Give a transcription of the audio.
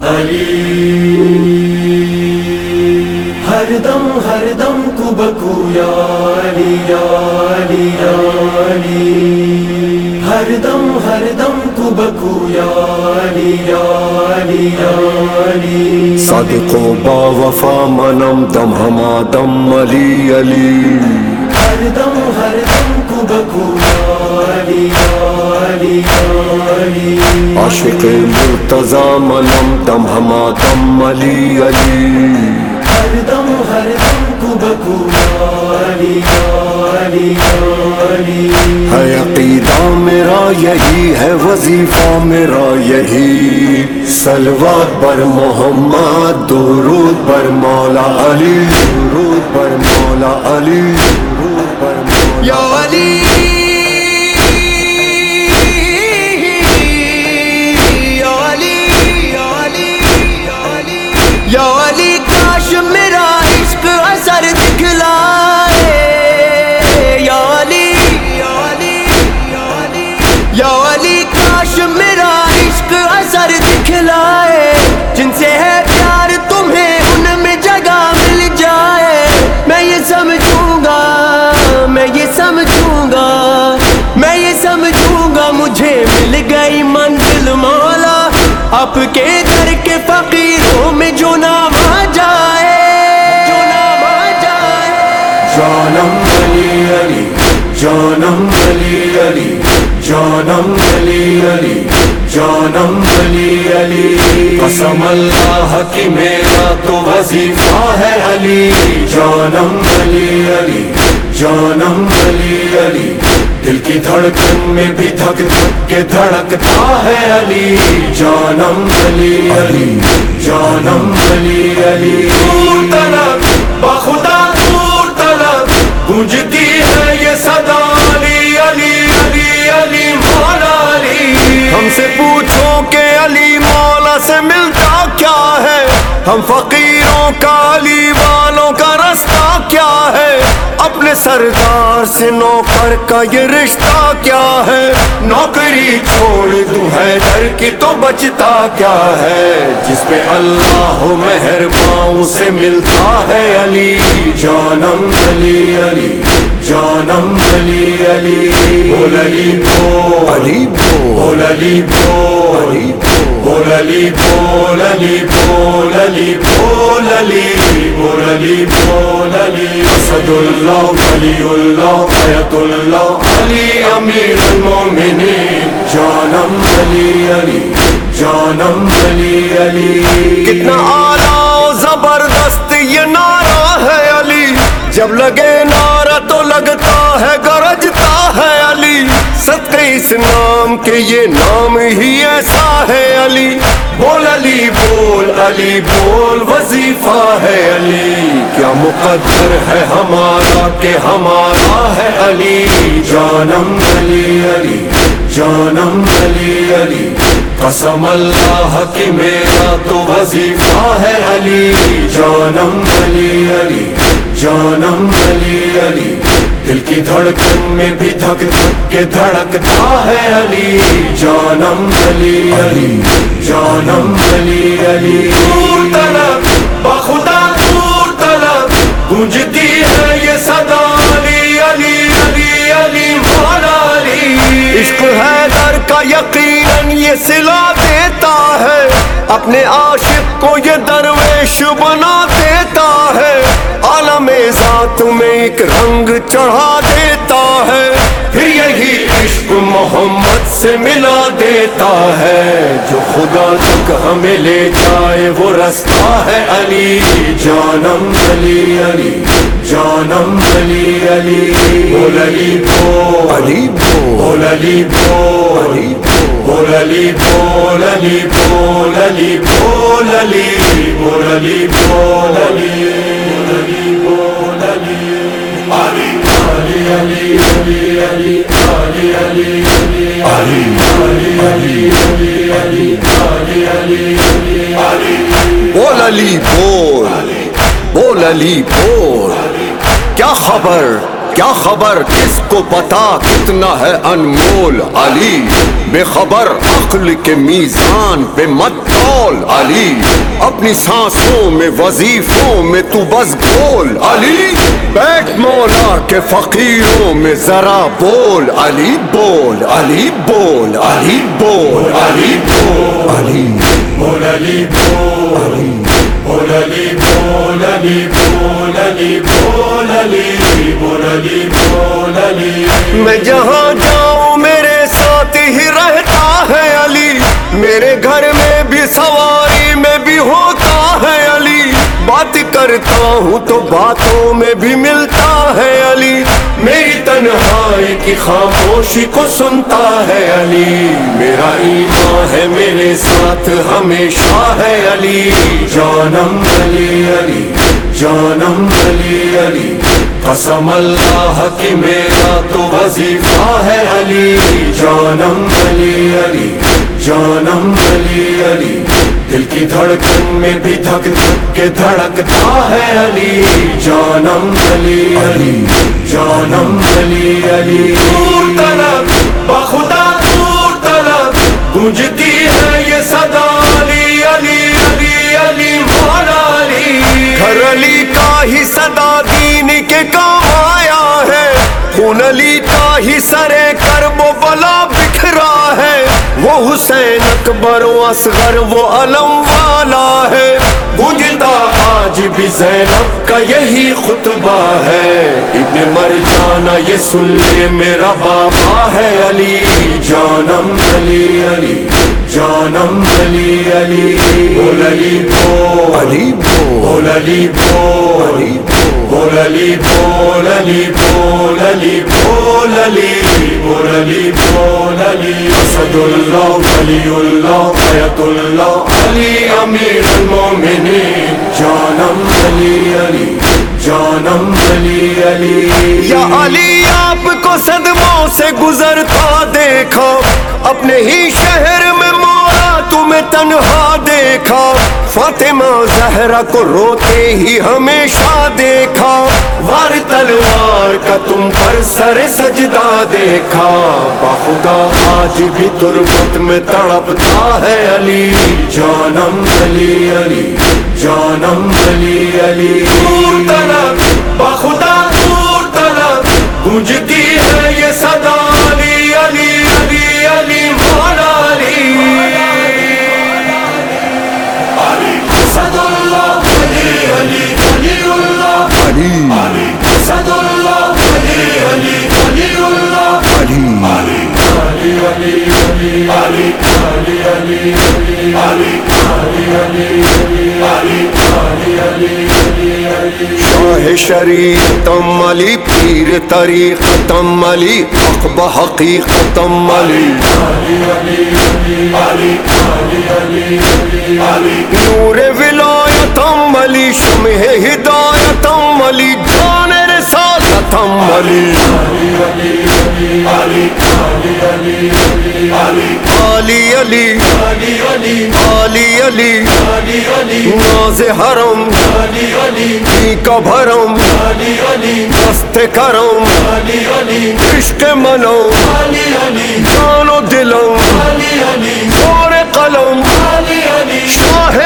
अली। हरदम हरदम कुबकू याली याली याली हरदम हरदम कुबकू याली याली याली सादिको बावफा मनम दम हमा दम अली अली। हरदम हरदम कुबकू याली याली आशिक मुर्तजा मनम दम हमादम अली अली। हरदम हरदम है अकीदा मेरा यही है, वजीफा मेरा यही। सलवात पर मोहम्मद, दुरूद पर मौला अली। दुरूद पर मौला अली, दुरूद पर मौला अली। काश मेरा इश्क असर दिखलाए। जिनसे है प्यार, तुम्हें उनमें जगह मिल जाए। मैं ये समझूँगा, मैं ये समझूँगा, मैं ये समझूँगा, मुझे मिल गई मंजिल मौला। आपके जानम अली अली, जानम अली अली। कसम अल्लाह की मेरा तो वजीफा है अली। जानम अली अली, जानम अली अली। दिल की धड़कन में भी धक धक के धड़कता है अली। जानम अली अली, जानम अली। अली तलक बखुदा तलक गूंजती हम फकीरों काली वालों का रास्ता क्या है? अपने सरदार से नौकर का ये रिश्ता क्या है? नौकरी छोड़ तू है डर की तो बचता क्या है? जिस पे अल्लाह मेहरबान से मिलता है अली जानम अली अली जानम अली अली। बोल अली बोल अली बोल बोल अली बोल अली बोल बोल अली बोल अली बोल अली बोल अली बोल अली। बोल अली असदुल्लाह वलीउल्लाह आयतुल्लाह अली अमीर मोमिनीन जानम अली अली जानम अली अली कितना ज़बरदस्त ये नारा है अली। जब लगे नारा तो लगता है, गरजता है अली। नाम के ये नाम ही ऐसा है अली। बोल अली बोल अली, बोल वजीफा है अली। मुकद्दर है हमारा के हमारा है अली। जानम अली अली, जानम अली अली। कसम अल्लाह की मेरा तो वजीफा है अली। जानम अली अली, जानम अली अली। दिल की धड़कन में भी धक धक के धड़कता है अली। जानम अली अली, जानम अली अली। बखुदा गूंजती है ये सदा अली अली अली अली मौला अली। इश्क है दर का यकीन ये सिला है अपने आशिक को ये दरवेश बना देता है। आलम जात में एक रंग चढ़ा देता है। फिर यही इश्क मोहम्मद से मिला देता है। जो खुदा तक हमें ले जाए वो रास्ता है अली। जानम अली अली। जानम अली अली। बोल अली बोल अली बोल बोल अली बोल अली बोल बोल अली बोल अली बोल अली बोल अली बोल अली बोल अली बोल अली अली अली अली अली अली अली अली अली अली अली अली अली अली अली अली अली बोल अली बोल बोल अली बोल क्या खबर क्या खबर? किसको पता कितना है अनमोल अली? बेखबर, अक्ल के मीजान पे मत तौल अली। अपनी सांसों में, वजीफों में तू बस बोल अली। बैठ मौला के फकीरों में जरा बोल अली बोल अली बोल अली बोल अली बोल अली। बोल अली बोल अली बोल अली, बोल अली बोल अली बोल अली मैं जहाँ जाऊँ, मेरे साथ ही रहता है अली। मेरे घर में भी सवारी में भी होता है अली। बात करता हूँ तो बातों में भी मिलता है अली। मेरी तन्हाई की खामोशी को सुनता है अली। मेरा ईमान है, मेरे साथ हमेशा है अली। जानम अली अली। जानम अली अली। कसम अल्लाह की मेरा तो वजीफा है अली। जानम अली अली। जानम अली अली। दिल की धड़कन में भी धक धक के धड़कता है अली। जानम अली अली। जानम अली अली। गूंजती है ये सदा अली अली अली अली मौला घर अली का ही सदा दीन के काम आया है। खून अली का ही सरे करबो बला बिखरा है वो हुसैन अकबर वो असगर वो अलम वाला है। गूंजता आज भी जैनब का यही खुतबा है। इब्न मर जाना ये सुन ले मेरा बाबा है अली। जानम अली अली। जानम अली अली। बोल अली बोल अली बोल बोल अली बोल बोल अली बोल अली बोल अली बोल अली। बोल अली बोल अली। जानम अली अली जानम अली अली अली आपको सदमों से गुजरता देखा। अपने ही शहर में तुम्हें तन्हा देखा, फातिमा जहरा को रोते ही हमेशा देखा। वार तलवार का तुम पर सर सजदा देखा। बाखुदा आज भी तुरबत में तड़पता है अली। जानम अली अली, जानम अली अली। तलब, गूंजती है ये सदा। अली असदुल्लाह अली अली अलीउल्लाह अली अली अली अली। अली अली अली अली अली अली अली अली अली अली शाह शरीतम अली पीर अकब हकीकतम अली नूर विलायतम अली रसालतम अली। आली अली आली अली नाज हरम का भरम दस्त करम, इश्क मनो जानो दिलम और कलम, शाह